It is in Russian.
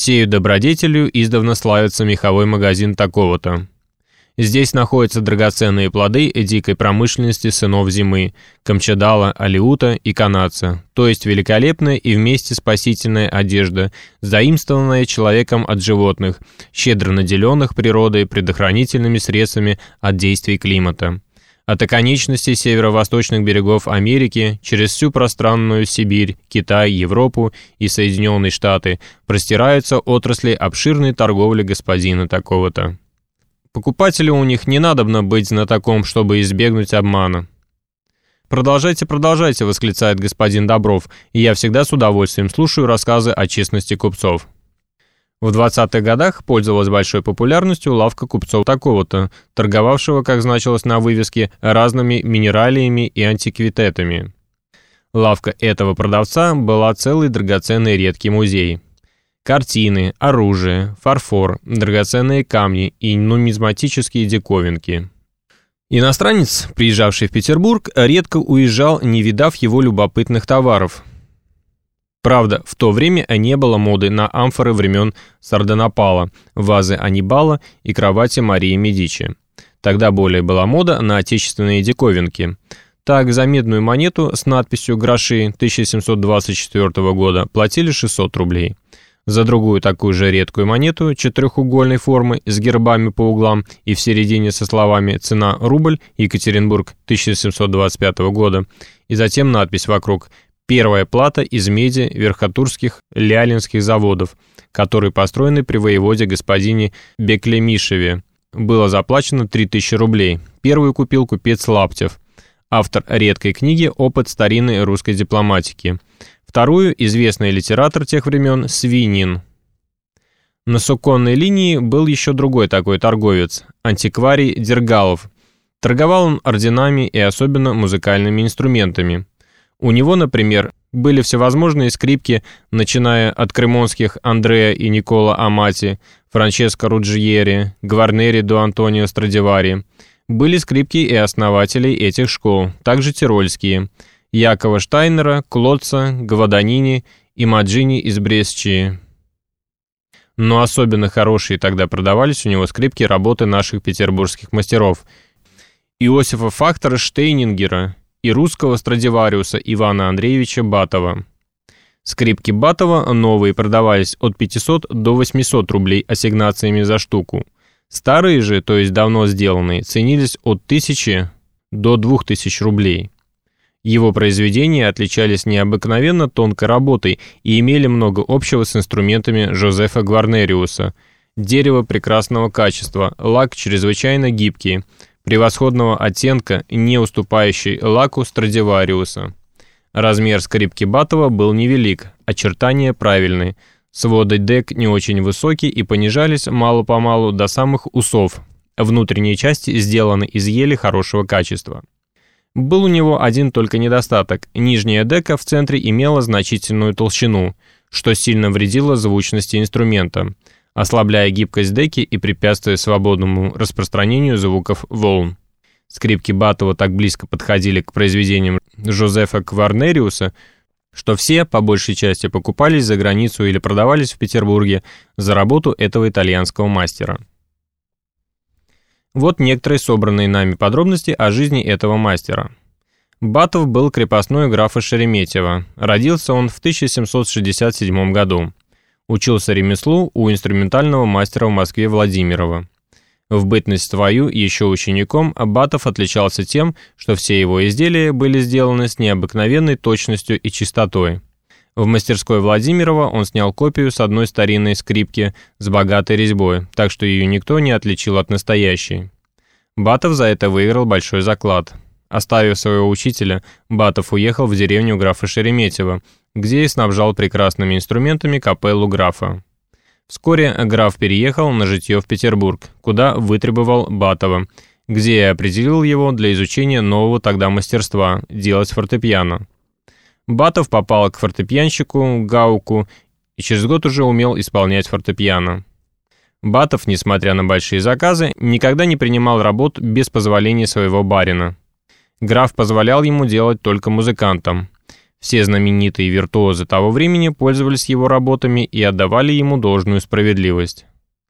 Сею добродетелью издавна славится меховой магазин такого-то. Здесь находятся драгоценные плоды дикой промышленности сынов зимы, Камчадала, Алиута и Канадца, то есть великолепная и вместе спасительная одежда, заимствованная человеком от животных, щедро наделенных природой предохранительными средствами от действий климата. От оконечностей северо-восточных берегов Америки через всю пространную Сибирь, Китай, Европу и Соединенные Штаты простираются отрасли обширной торговли господина такого-то. Покупателю у них не надобно быть знатоком, чтобы избегнуть обмана. «Продолжайте, продолжайте», — восклицает господин Добров, и я всегда с удовольствием слушаю рассказы о честности купцов. В 20-х годах пользовалась большой популярностью лавка купцов такого-то, торговавшего, как значилось на вывеске, разными минералиями и антиквитетами. Лавка этого продавца была целый драгоценный редкий музей. Картины, оружие, фарфор, драгоценные камни и нумизматические диковинки. Иностранец, приезжавший в Петербург, редко уезжал, не видав его любопытных товаров. Правда, в то время не было моды на амфоры времен Сардонапала, вазы Анибала и кровати Марии Медичи. Тогда более была мода на отечественные диковинки. Так, за медную монету с надписью «Гроши» 1724 года платили 600 рублей – за другую такую же редкую монету четырехугольной формы с гербами по углам и в середине со словами «Цена рубль, Екатеринбург 1725 года» и затем надпись вокруг «Первая плата из меди верхотурских лялинских заводов, которые построены при воеводе господине Беклемишеве. Было заплачено 3000 рублей. Первую купил купец Лаптев, автор редкой книги «Опыт старинной русской дипломатики». Вторую – известный литератор тех времен Свинин. На суконной линии был еще другой такой торговец – антикварий Дергалов. Торговал он орденами и особенно музыкальными инструментами. У него, например, были всевозможные скрипки, начиная от кремонских Андреа и Никола Амати, Франческо Руджиери, Гварнери до Антонио Страдивари. Были скрипки и основателей этих школ, также тирольские – Якова Штайнера, Клотца, Гваданини и Маджини из Брестчии. Но особенно хорошие тогда продавались у него скрипки работы наших петербургских мастеров Иосифа Фактора Штейнингера и русского Страдивариуса Ивана Андреевича Батова. Скрипки Батова новые продавались от 500 до 800 рублей ассигнациями за штуку. Старые же, то есть давно сделанные, ценились от 1000 до 2000 рублей. Его произведения отличались необыкновенно тонкой работой и имели много общего с инструментами Жозефа Гварнериуса. Дерево прекрасного качества, лак чрезвычайно гибкий, превосходного оттенка, не уступающий лаку Страдивариуса. Размер скрипки Батова был невелик, очертания правильные, своды дек не очень высокие и понижались мало-помалу до самых усов. Внутренние части сделаны из ели хорошего качества. Был у него один только недостаток. Нижняя дека в центре имела значительную толщину, что сильно вредило звучности инструмента, ослабляя гибкость деки и препятствуя свободному распространению звуков волн. Скрипки Батова так близко подходили к произведениям Жозефа Кварнериуса, что все, по большей части, покупались за границу или продавались в Петербурге за работу этого итальянского мастера. Вот некоторые собранные нами подробности о жизни этого мастера. Батов был крепостной графа Шереметьева. Родился он в 1767 году. Учился ремеслу у инструментального мастера в Москве Владимирова. В бытность свою, еще учеником, Батов отличался тем, что все его изделия были сделаны с необыкновенной точностью и чистотой. В мастерской Владимирова он снял копию с одной старинной скрипки с богатой резьбой, так что ее никто не отличил от настоящей. Батов за это выиграл большой заклад. Оставив своего учителя, Батов уехал в деревню графа Шереметьева, где и снабжал прекрасными инструментами капеллу графа. Вскоре граф переехал на житье в Петербург, куда вытребовал Батова, где и определил его для изучения нового тогда мастерства – делать фортепиано. Батов попал к фортепианщику Гауку и через год уже умел исполнять фортепиано. Батов, несмотря на большие заказы, никогда не принимал работ без позволения своего барина. Граф позволял ему делать только музыкантам. Все знаменитые виртуозы того времени пользовались его работами и отдавали ему должную справедливость.